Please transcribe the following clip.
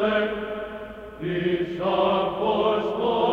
Is the voice